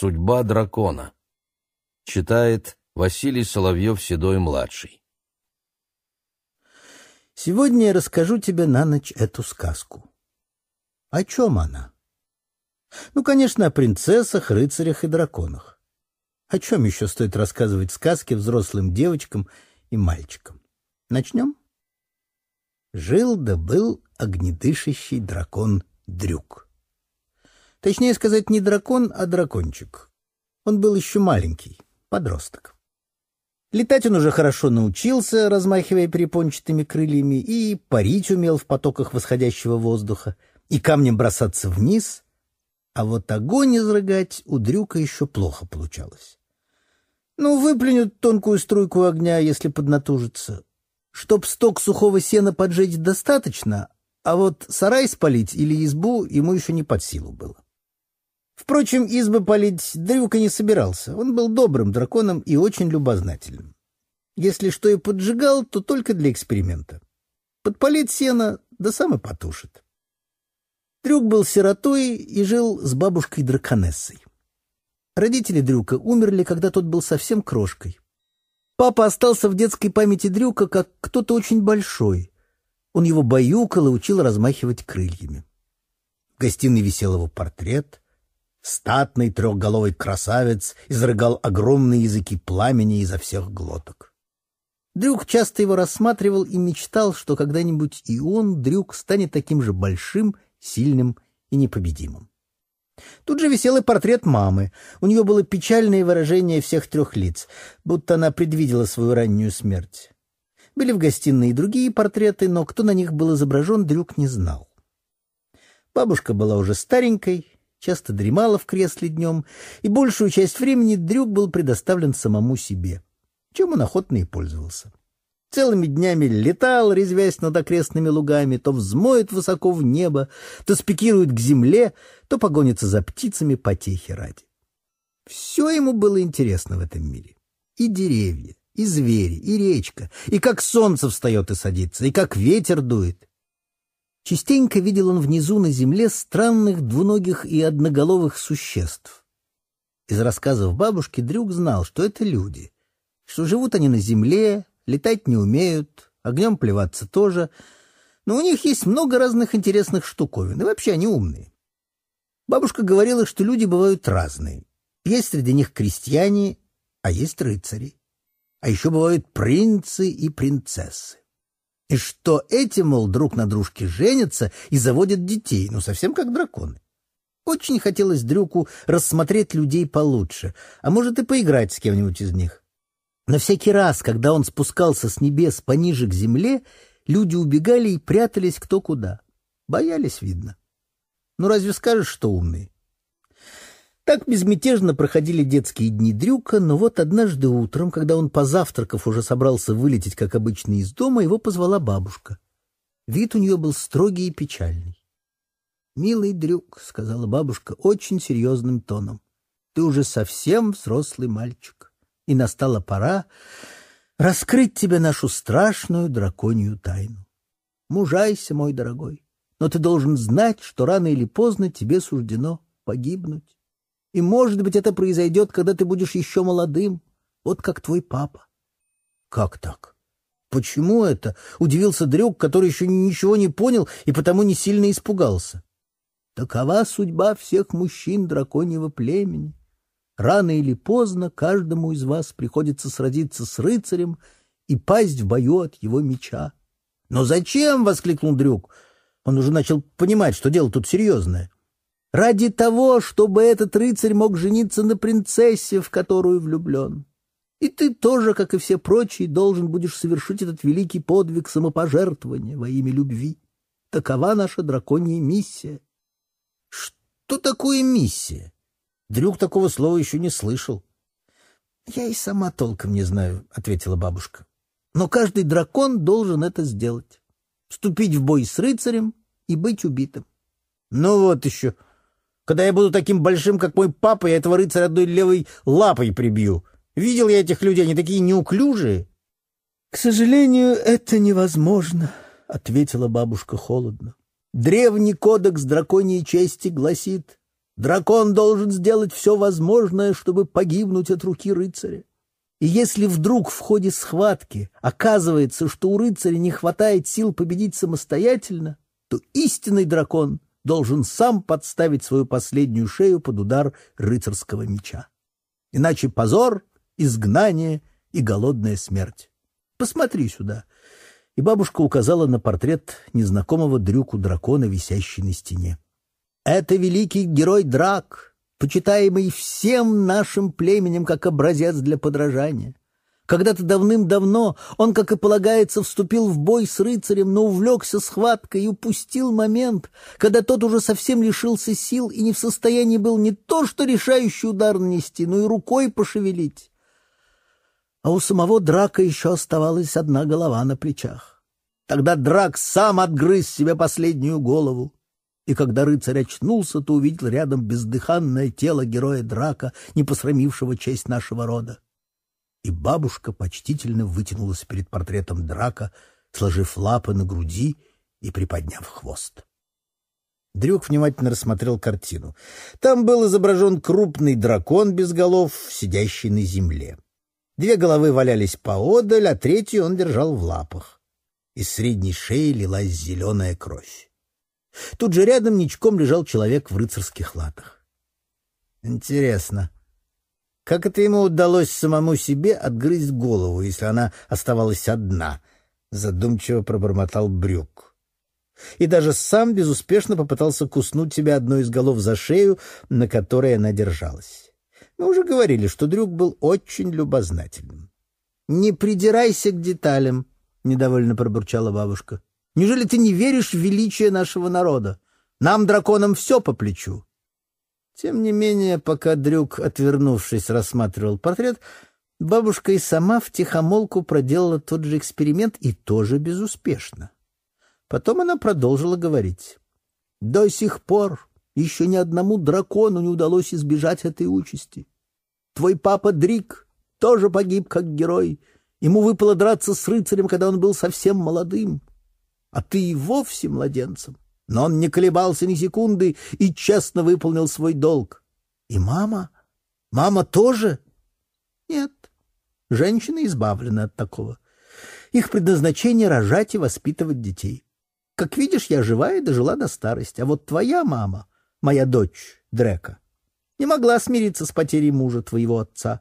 Судьба дракона. Читает Василий Соловьев-Седой-младший. Сегодня я расскажу тебе на ночь эту сказку. О чем она? Ну, конечно, о принцессах, рыцарях и драконах. О чем еще стоит рассказывать сказки взрослым девочкам и мальчикам? Начнем? Жил да был огнедышащий дракон Дрюк. Точнее сказать, не дракон, а дракончик. Он был еще маленький, подросток. Летать он уже хорошо научился, размахивая перепончатыми крыльями, и парить умел в потоках восходящего воздуха, и камнем бросаться вниз, а вот огонь изрыгать у Дрюка еще плохо получалось. Ну, выплюнет тонкую струйку огня, если поднатужится. Чтоб сток сухого сена поджечь достаточно, а вот сарай спалить или избу ему еще не под силу было. Впрочем, избы палить Дрюка не собирался. Он был добрым драконом и очень любознательным. Если что и поджигал, то только для эксперимента. Подпалит сено, да сам и потушит. Дрюк был сиротой и жил с бабушкой-драконессой. Родители Дрюка умерли, когда тот был совсем крошкой. Папа остался в детской памяти Дрюка как кто-то очень большой. Он его баюкал и учил размахивать крыльями. В гостиной висел его портрет. Статный трехголовый красавец изрыгал огромные языки пламени изо всех глоток. Дрюк часто его рассматривал и мечтал, что когда-нибудь и он, Дрюк, станет таким же большим, сильным и непобедимым. Тут же висел и портрет мамы. У нее было печальное выражение всех трех лиц, будто она предвидела свою раннюю смерть. Были в гостиной и другие портреты, но кто на них был изображен, Дрюк не знал. Бабушка была уже старенькой, часто дремала в кресле днем, и большую часть времени Дрюк был предоставлен самому себе, чем он охотно и пользовался. Целыми днями летал, резвясь над окрестными лугами, то взмоет высоко в небо, то спикирует к земле, то погонится за птицами потехи ради. Все ему было интересно в этом мире. И деревья, и звери, и речка, и как солнце встает и садится, и как ветер дует. Частенько видел он внизу на земле странных двуногих и одноголовых существ. Из рассказов бабушки Дрюк знал, что это люди, что живут они на земле, летать не умеют, огнем плеваться тоже, но у них есть много разных интересных штуковин, и вообще они умные. Бабушка говорила, что люди бывают разные. Есть среди них крестьяне, а есть рыцари. А еще бывают принцы и принцессы. И что эти, мол, друг на дружке женятся и заводят детей, ну, совсем как драконы. Очень хотелось Дрюку рассмотреть людей получше, а может и поиграть с кем-нибудь из них. Но всякий раз, когда он спускался с небес пониже к земле, люди убегали и прятались кто куда. Боялись, видно. Ну разве скажешь, что умные? Так безмятежно проходили детские дни Дрюка, но вот однажды утром, когда он, позавтракав, уже собрался вылететь, как обычно, из дома, его позвала бабушка. Вид у нее был строгий и печальный. «Милый Дрюк», — сказала бабушка очень серьезным тоном, — «ты уже совсем взрослый мальчик и настала пора раскрыть тебе нашу страшную драконью тайну. Мужайся, мой дорогой, но ты должен знать, что рано или поздно тебе суждено погибнуть. И, может быть, это произойдет, когда ты будешь еще молодым, вот как твой папа. — Как так? Почему это? — удивился Дрюк, который еще ничего не понял и потому не сильно испугался. — Такова судьба всех мужчин драконьего племени. Рано или поздно каждому из вас приходится сразиться с рыцарем и пасть в бою от его меча. — Но зачем? — воскликнул Дрюк. Он уже начал понимать, что дело тут серьезное. — Ради того, чтобы этот рыцарь мог жениться на принцессе, в которую влюблен. И ты тоже, как и все прочие, должен будешь совершить этот великий подвиг самопожертвования во имя любви. Такова наша драконья миссия. — Что такое миссия? Дрюк такого слова еще не слышал. — Я и сама толком не знаю, — ответила бабушка. — Но каждый дракон должен это сделать. Вступить в бой с рыцарем и быть убитым. — Ну вот еще. Когда я буду таким большим, как мой папа, я этого рыцаря одной левой лапой прибью. Видел я этих людей, они такие неуклюжие. — К сожалению, это невозможно, — ответила бабушка холодно. Древний кодекс драконьей чести гласит, Дракон должен сделать все возможное, чтобы погибнуть от руки рыцаря. И если вдруг в ходе схватки оказывается, что у рыцаря не хватает сил победить самостоятельно, то истинный дракон должен сам подставить свою последнюю шею под удар рыцарского меча. Иначе позор, изгнание и голодная смерть. Посмотри сюда. И бабушка указала на портрет незнакомого дрюку дракона, висящий на стене. Это великий герой Драк, почитаемый всем нашим племенем как образец для подражания. Когда-то давным-давно он, как и полагается, вступил в бой с рыцарем, но увлекся схваткой и упустил момент, когда тот уже совсем лишился сил и не в состоянии был не то что решающий удар нанести, но и рукой пошевелить. А у самого Драка еще оставалась одна голова на плечах. Тогда Драк сам отгрыз себе последнюю голову и когда рыцарь очнулся, то увидел рядом бездыханное тело героя Драка, не посрамившего честь нашего рода. И бабушка почтительно вытянулась перед портретом Драка, сложив лапы на груди и приподняв хвост. Дрюк внимательно рассмотрел картину. Там был изображен крупный дракон без голов, сидящий на земле. Две головы валялись поодаль, а третью он держал в лапах. Из средней шеи лилась зеленая кровь. Тут же рядом ничком лежал человек в рыцарских латах. Интересно, как это ему удалось самому себе отгрызть голову, если она оставалась одна? Задумчиво пробормотал Брюк. И даже сам безуспешно попытался куснуть себя одной из голов за шею, на которой она держалась. Мы уже говорили, что Дрюк был очень любознательным. «Не придирайся к деталям», — недовольно пробурчала бабушка. Неужели ты не веришь в величие нашего народа? Нам, драконам, все по плечу. Тем не менее, пока Дрюк, отвернувшись, рассматривал портрет, бабушка и сама втихомолку проделала тот же эксперимент и тоже безуспешно. Потом она продолжила говорить. «До сих пор еще ни одному дракону не удалось избежать этой участи. Твой папа Дрик тоже погиб как герой. Ему выпало драться с рыцарем, когда он был совсем молодым а ты и вовсе младенцем. Но он не колебался ни секунды и честно выполнил свой долг. И мама? Мама тоже? Нет. Женщины избавлены от такого. Их предназначение — рожать и воспитывать детей. Как видишь, я жива и дожила до старости. А вот твоя мама, моя дочь, Дрека, не могла смириться с потерей мужа твоего отца.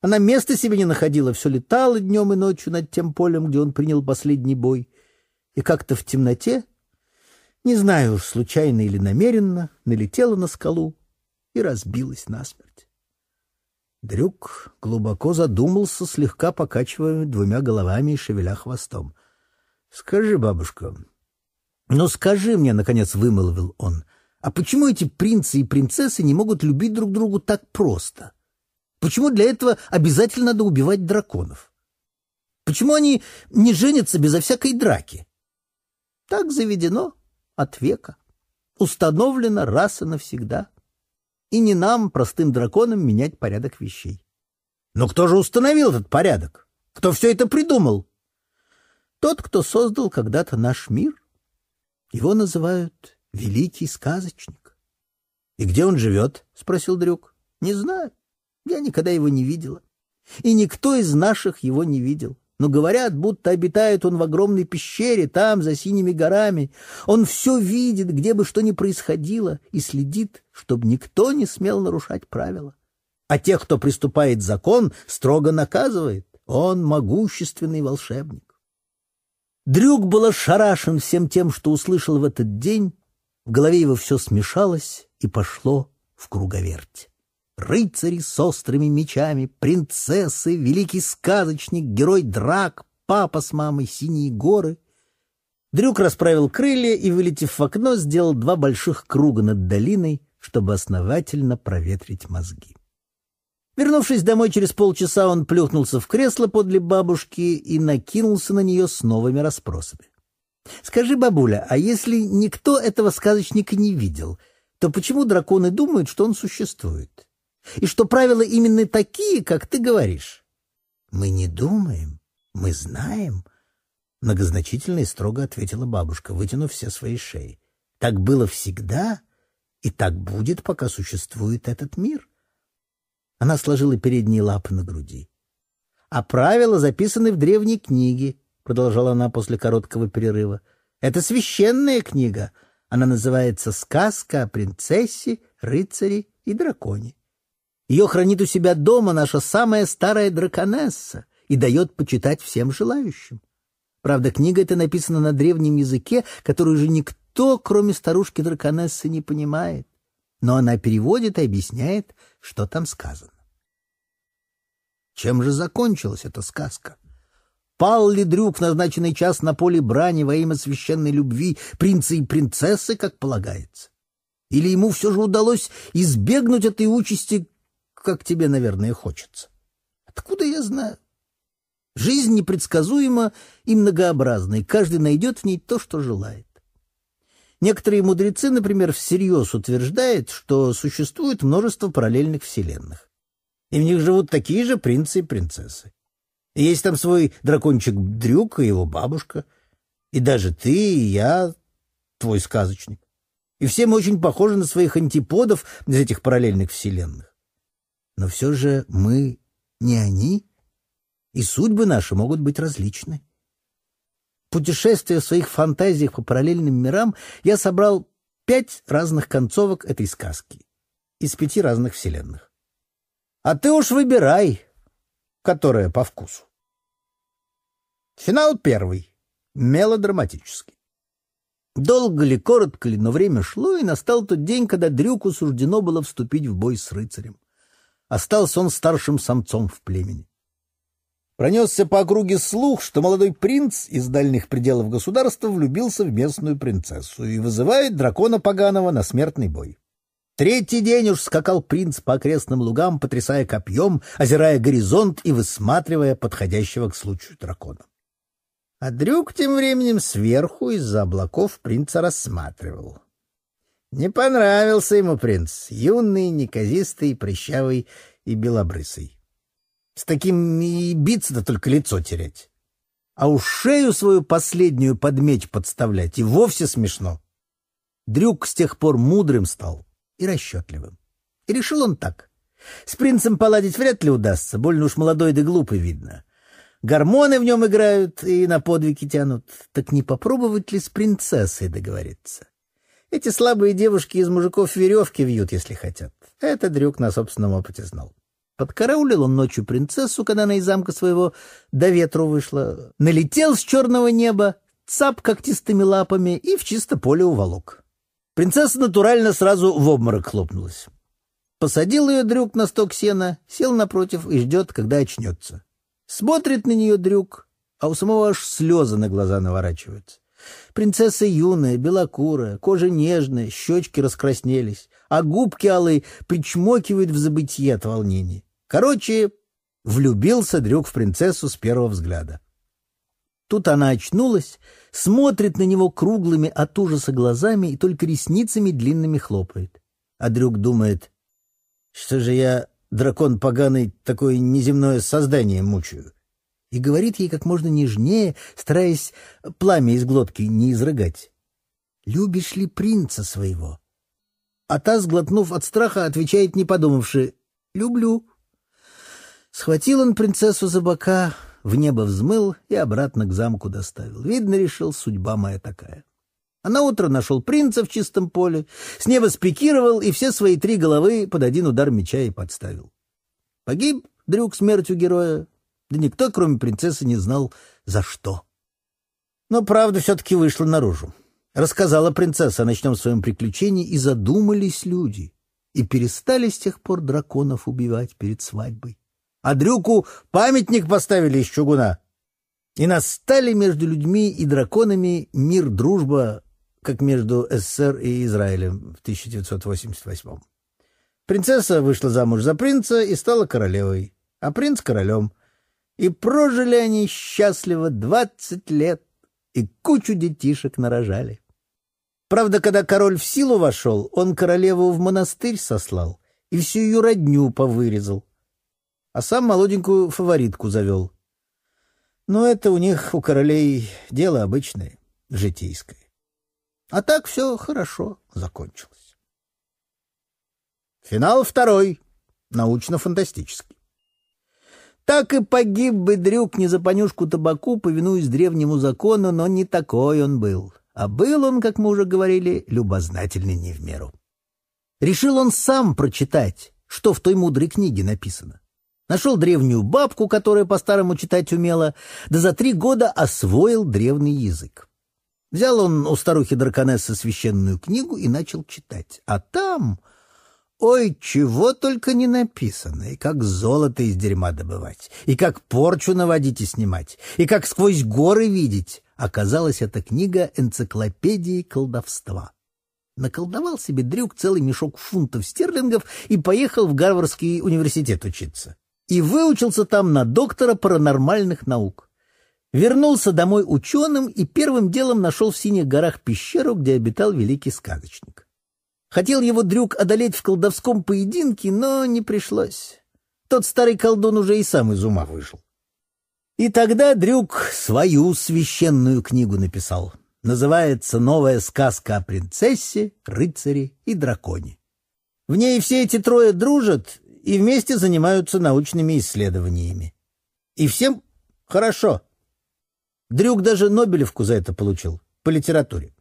Она места себе не находила, все летала днем и ночью над тем полем, где он принял последний бой — и как-то в темноте, не знаю случайно или намеренно, налетела на скалу и разбилась насмерть. Дрюк глубоко задумался, слегка покачивая двумя головами и шевеля хвостом. — Скажи, бабушка, ну скажи мне, — наконец вымолвил он, — а почему эти принцы и принцессы не могут любить друг другу так просто? Почему для этого обязательно надо убивать драконов? Почему они не женятся безо всякой драки? Так заведено от века. Установлено раз и навсегда. И не нам, простым драконам, менять порядок вещей. Но кто же установил этот порядок? Кто все это придумал? Тот, кто создал когда-то наш мир. Его называют Великий Сказочник. — И где он живет? — спросил Дрюк. — Не знаю. Я никогда его не видела. И никто из наших его не видел но говорят, будто обитает он в огромной пещере, там, за синими горами. Он все видит, где бы что ни происходило, и следит, чтобы никто не смел нарушать правила. А тех, кто приступает закон, строго наказывает. Он могущественный волшебник. Дрюк был ошарашен всем тем, что услышал в этот день. В голове его все смешалось и пошло в круговерть рыцари с острыми мечами, принцессы, великий сказочник, герой драк, папа с мамой, синие горы. Дрюк расправил крылья и, вылетев в окно, сделал два больших круга над долиной, чтобы основательно проветрить мозги. Вернувшись домой через полчаса, он плюхнулся в кресло подле бабушки и накинулся на нее с новыми расспросами. «Скажи, бабуля, а если никто этого сказочника не видел, то почему драконы думают, что он существует?» И что правила именно такие, как ты говоришь. Мы не думаем, мы знаем, многозначительно и строго ответила бабушка, вытянув все свои шеи. Так было всегда И так будет, пока существует этот мир. Она сложила передние лапы на груди. А правила записаны в древней книге, продолжала она после короткого перерыва. Это священная книга. Она называется «Сказка о принцессе, рыцаре и драконе». Ее хранит у себя дома наша самая старая драконесса и дает почитать всем желающим. Правда, книга эта написана на древнем языке, который уже никто, кроме старушки-драконессы, не понимает. Но она переводит и объясняет, что там сказано. Чем же закончилась эта сказка? Пал ли Дрюк в назначенный час на поле брани во имя священной любви принца и принцессы, как полагается? Или ему все же удалось избегнуть этой участи, как тебе, наверное, хочется? Откуда я знаю? Жизнь непредсказуема и многообразна, и каждый найдет в ней то, что желает. Некоторые мудрецы, например, всерьез утверждают, что существует множество параллельных вселенных. И в них живут такие же принцы и принцессы. И есть там свой дракончик Дрюк и его бабушка. И даже ты, и я, твой сказочник. И все мы очень похожи на своих антиподов из этих параллельных вселенных. Но все же мы не они, и судьбы наши могут быть различны. Путешествуя в своих фантазиях по параллельным мирам, я собрал пять разных концовок этой сказки из пяти разных вселенных. А ты уж выбирай, которая по вкусу. Финал первый, мелодраматический. Долго ли, коротко ли, но время шло, и настал тот день, когда Дрюку суждено было вступить в бой с рыцарем. Остался он старшим самцом в племени. Пронесся по округе слух, что молодой принц из дальних пределов государства влюбился в местную принцессу и вызывает дракона поганого на смертный бой. Третий день уж скакал принц по окрестным лугам, потрясая копьем, озирая горизонт и высматривая подходящего к случаю дракона. А Дрюк тем временем сверху из-за облаков принца рассматривал. Не понравился ему принц, юный, неказистый, прыщавый и белобрысый. С таким и биться-то только лицо терять. А уж шею свою последнюю под меч подставлять и вовсе смешно. Дрюк с тех пор мудрым стал и расчетливым. И решил он так. С принцем поладить вряд ли удастся, больно уж молодой да глупый видно. Гормоны в нем играют и на подвиги тянут. Так не попробовать ли с принцессой договориться? Эти слабые девушки из мужиков веревки вьют, если хотят. Это Дрюк на собственном опыте знал. Подкараулил он ночью принцессу, когда она из замка своего до ветру вышла. Налетел с черного неба, цап когтистыми лапами и в чисто поле уволок. Принцесса натурально сразу в обморок хлопнулась. Посадил ее Дрюк на сток сена, сел напротив и ждет, когда очнется. Смотрит на нее Дрюк, а у самого аж слезы на глаза наворачиваются. Принцесса юная, белокурая, кожа нежная, щечки раскраснелись, а губки алые причмокивают в забытье от волнения. Короче, влюбился Дрюк в принцессу с первого взгляда. Тут она очнулась, смотрит на него круглыми от ужаса глазами и только ресницами длинными хлопает. А Дрюк думает, что же я, дракон поганый, такое неземное создание мучаю. И говорит ей как можно нежнее, стараясь пламя из глотки не изрыгать. «Любишь ли принца своего?» А та, сглотнув от страха, отвечает, не подумавши, «Люблю». Схватил он принцессу за бока, в небо взмыл и обратно к замку доставил. Видно, решил, судьба моя такая. А на утро нашел принца в чистом поле, с неба спикировал и все свои три головы под один удар меча и подставил. Погиб Дрюк смертью героя, да никто, кроме принцессы, не знал, за что. Но правда все-таки вышла наружу. Рассказала принцесса о ночном своем приключении, и задумались люди, и перестали с тех пор драконов убивать перед свадьбой а Дрюку памятник поставили из чугуна. И настали между людьми и драконами мир, дружба, как между СССР и Израилем в 1988 Принцесса вышла замуж за принца и стала королевой, а принц — королем. И прожили они счастливо двадцать лет, и кучу детишек нарожали. Правда, когда король в силу вошел, он королеву в монастырь сослал и всю ее родню повырезал а сам молоденькую фаворитку завел. Но это у них, у королей, дело обычное, житейское. А так все хорошо закончилось. Финал второй, научно-фантастический. Так и погиб бы Дрюк не за понюшку табаку, повинуясь древнему закону, но не такой он был. А был он, как мы уже говорили, любознательный не в меру. Решил он сам прочитать, что в той мудрой книге написано. Нашел древнюю бабку, которая по-старому читать умела, да за три года освоил древний язык. Взял он у старухи-драконессы священную книгу и начал читать. А там... Ой, чего только не написано, и как золото из дерьма добывать, и как порчу наводить и снимать, и как сквозь горы видеть. Оказалась эта книга энциклопедии колдовства. Наколдовал себе Дрюк целый мешок фунтов стерлингов и поехал в Гарвардский университет учиться. И выучился там на доктора паранормальных наук. Вернулся домой ученым и первым делом нашел в Синих горах пещеру, где обитал великий сказочник. Хотел его Дрюк одолеть в колдовском поединке, но не пришлось. Тот старый колдун уже и сам из ума вышел. И тогда Дрюк свою священную книгу написал. Называется «Новая сказка о принцессе, рыцаре и драконе». В ней все эти трое дружат и вместе занимаются научными исследованиями. И всем хорошо. Дрюк даже Нобелевку за это получил, по литературе.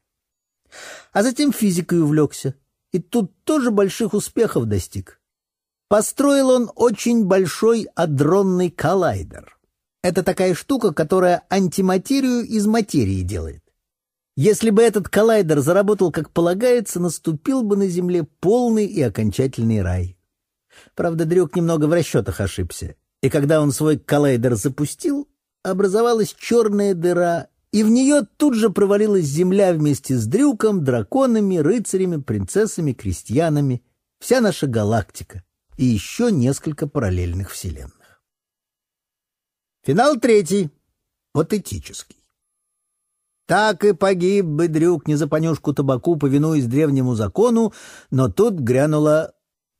А затем физикой увлекся и тут тоже больших успехов достиг. Построил он очень большой адронный коллайдер. Это такая штука, которая антиматерию из материи делает. Если бы этот коллайдер заработал как полагается, наступил бы на Земле полный и окончательный рай. Правда, Дрюк немного в расчетах ошибся, и когда он свой коллайдер запустил, образовалась черная дыра и в нее тут же провалилась земля вместе с дрюком, драконами, рыцарями, принцессами, крестьянами, вся наша галактика и еще несколько параллельных вселенных. Финал третий, патетический. Так и погиб бы дрюк не за понюшку табаку, повинуясь древнему закону, но тут грянула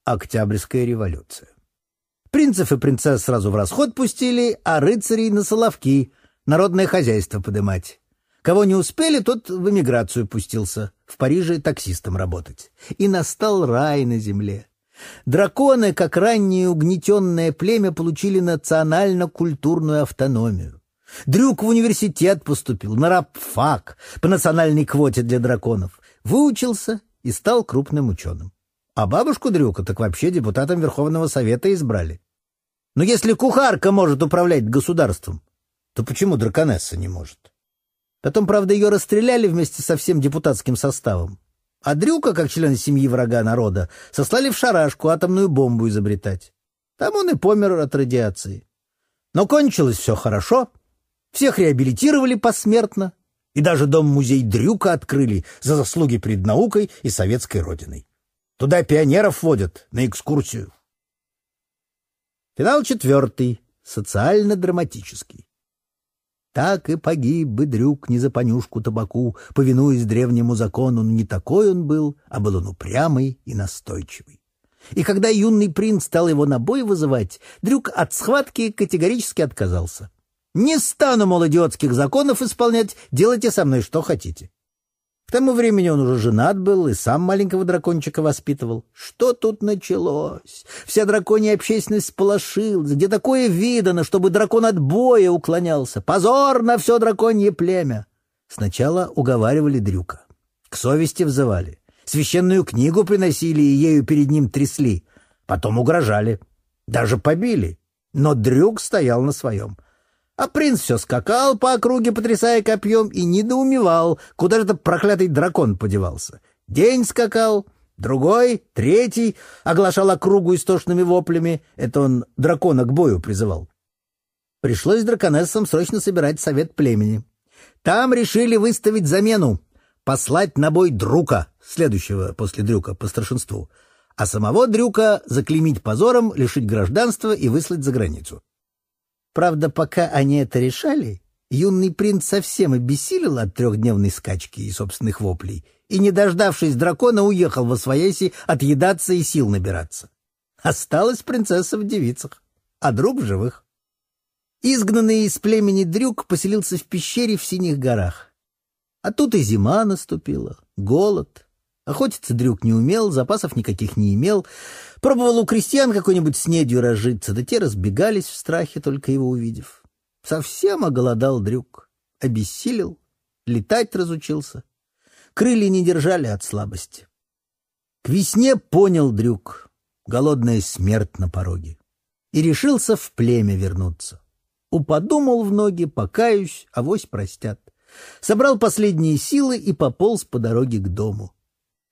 Октябрьская революция. Принцев и принцесс сразу в расход пустили, а рыцарей на соловки — народное хозяйство подымать. Кого не успели, тот в эмиграцию пустился, в Париже таксистом работать. И настал рай на земле. Драконы, как раннее угнетенное племя, получили национально-культурную автономию. Дрюк в университет поступил, на рабфак, по национальной квоте для драконов. Выучился и стал крупным ученым. А бабушку Дрюка так вообще депутатом Верховного Совета избрали. Но если кухарка может управлять государством, то почему драконесса не может? Потом, правда, ее расстреляли вместе со всем депутатским составом. А Дрюка, как член семьи врага народа, сослали в шарашку атомную бомбу изобретать. Там он и помер от радиации. Но кончилось все хорошо. Всех реабилитировали посмертно. И даже дом-музей Дрюка открыли за заслуги перед наукой и советской родиной. Туда пионеров водят на экскурсию. Финал четвертый, социально-драматический. Так и погиб бы Дрюк не за понюшку табаку, повинуясь древнему закону, но не такой он был, а был он упрямый и настойчивый. И когда юный принц стал его на бой вызывать, Дрюк от схватки категорически отказался. «Не стану, мол, идиотских законов исполнять, делайте со мной что хотите». Тому времени он уже женат был и сам маленького дракончика воспитывал. Что тут началось? Вся драконья общественность сполошилась. Где такое видано, чтобы дракон от боя уклонялся? Позор на все драконье племя! Сначала уговаривали Дрюка. К совести взывали. Священную книгу приносили и ею перед ним трясли. Потом угрожали. Даже побили. Но Дрюк стоял на своем. А принц все скакал по округе, потрясая копьем, и недоумевал, куда же этот проклятый дракон подевался. День скакал, другой, третий, оглашал округу истошными воплями. Это он дракона к бою призывал. Пришлось драконессам срочно собирать совет племени. Там решили выставить замену, послать на бой Друка, следующего после Дрюка по старшинству, а самого Дрюка заклеймить позором, лишить гражданства и выслать за границу. Правда, пока они это решали, юный принц совсем обессилел от трехдневной скачки и собственных воплей, и, не дождавшись дракона, уехал во свояси отъедаться и сил набираться. Осталась принцесса в девицах, а друг в живых. Изгнанный из племени Дрюк поселился в пещере в Синих горах. А тут и зима наступила, голод. Охотиться Дрюк не умел, запасов никаких не имел. Пробовал у крестьян какой-нибудь снедью разжиться, да те разбегались в страхе, только его увидев. Совсем оголодал Дрюк, обессилел, летать разучился. Крылья не держали от слабости. К весне понял Дрюк, голодная смерть на пороге, и решился в племя вернуться. Уподумал в ноги, покаюсь, авось простят. Собрал последние силы и пополз по дороге к дому.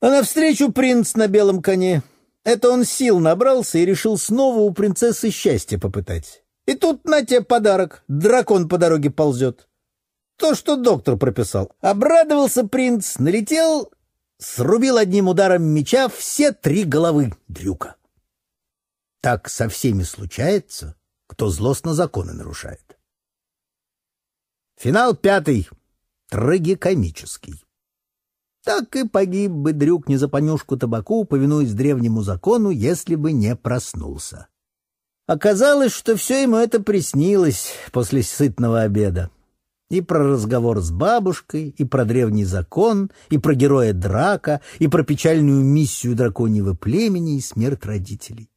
А навстречу принц на белом коне. Это он сил набрался и решил снова у принцессы счастье попытать. И тут на тебе подарок. Дракон по дороге ползет. То, что доктор прописал. Обрадовался принц, налетел, срубил одним ударом меча все три головы Дрюка. Так со всеми случается, кто злостно законы нарушает. Финал пятый. Трагикомический. Так и погиб бы Дрюк не за понюшку табаку, повинуясь древнему закону, если бы не проснулся. Оказалось, что все ему это приснилось после сытного обеда. И про разговор с бабушкой, и про древний закон, и про героя Драка, и про печальную миссию драконьего племени и смерть родителей.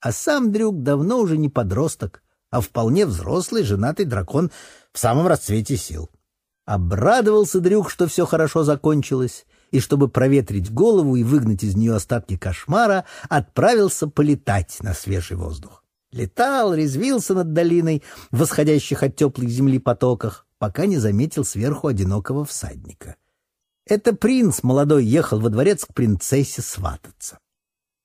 А сам Дрюк давно уже не подросток, а вполне взрослый женатый дракон в самом расцвете сил. Обрадовался Дрюк, что все хорошо закончилось, и, чтобы проветрить голову и выгнать из нее остатки кошмара, отправился полетать на свежий воздух. Летал, резвился над долиной, восходящих от теплых земли потоках, пока не заметил сверху одинокого всадника. Это принц молодой ехал во дворец к принцессе свататься.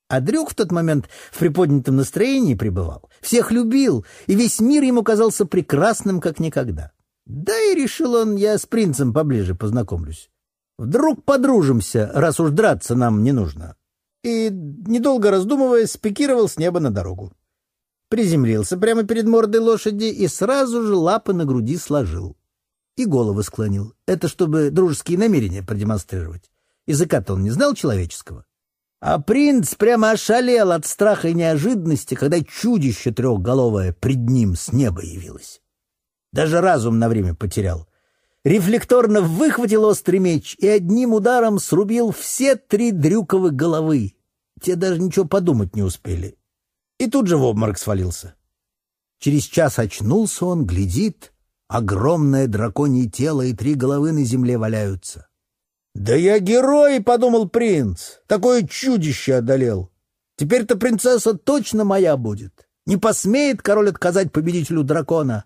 А Дрюк в тот момент в приподнятом настроении пребывал, всех любил, и весь мир ему казался прекрасным, как никогда. Да и решил он, я с принцем поближе познакомлюсь. Вдруг подружимся, раз уж драться нам не нужно. И, недолго раздумывая, спикировал с неба на дорогу. Приземлился прямо перед мордой лошади и сразу же лапы на груди сложил. И голову склонил. Это чтобы дружеские намерения продемонстрировать. Языка-то он не знал человеческого. А принц прямо ошалел от страха и неожиданности, когда чудище трехголовое пред ним с неба явилось. Даже разум на время потерял. Рефлекторно выхватил острый меч и одним ударом срубил все три дрюковы головы. Те даже ничего подумать не успели. И тут же в обморок свалился. Через час очнулся он, глядит, огромное драконье тело и три головы на земле валяются. «Да я герой!» — подумал принц. «Такое чудище одолел! Теперь-то принцесса точно моя будет! Не посмеет король отказать победителю дракона!»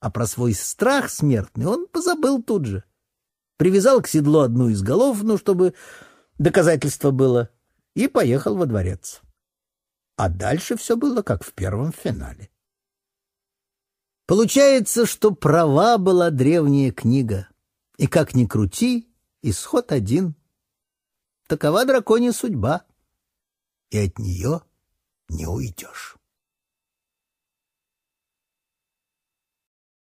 А про свой страх смертный он позабыл тут же. Привязал к седлу одну из голов, ну, чтобы доказательство было, и поехал во дворец. А дальше все было как в первом финале. Получается, что права была древняя книга. И как ни крути, исход один. Такова драконья судьба. И от нее не уйдешь.